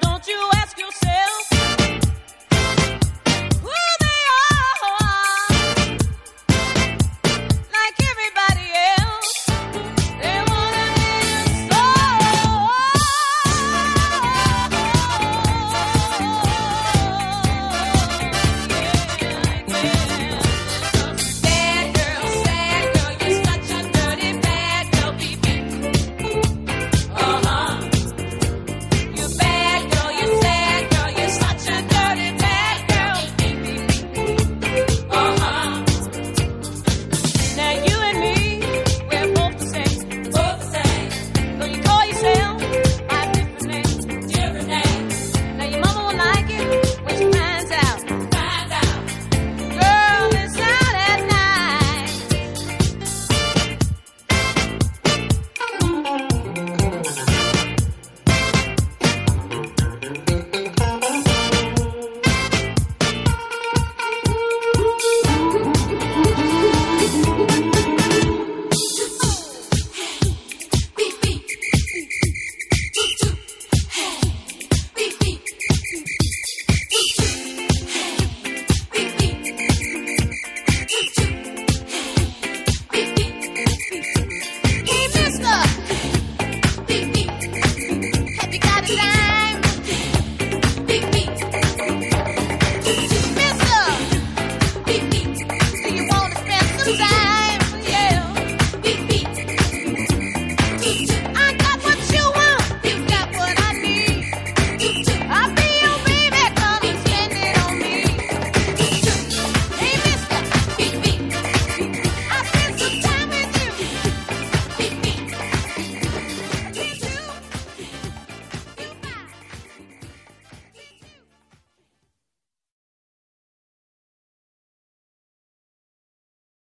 Don't you ask yourself? natural.